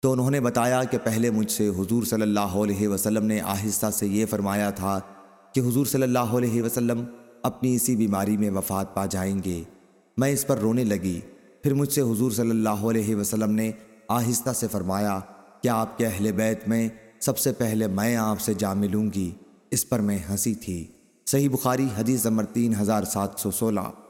تو انہوں نے بتایا کہ پہلے مجھ سے حضور صلی اللہ علیہ وسلم نے آہستہ سے یہ فرمایا تھا کہ حضور صلی اللہ علیہ وسلم اپنی اسی بیماری میں وفات پا جائیں گے۔ میں اس پر رونے لگی۔ پھر مجھ سے حضور صلی اللہ علیہ وسلم نے آہستہ سے فرمایا کہ آپ کے اہل بیت میں سب سے پہلے میں آپ سے جا ملوں گی۔ اس پر میں ہنسی تھی۔ صحیح بخاری حدیث نمبر تین ہزار سات سو سولہ۔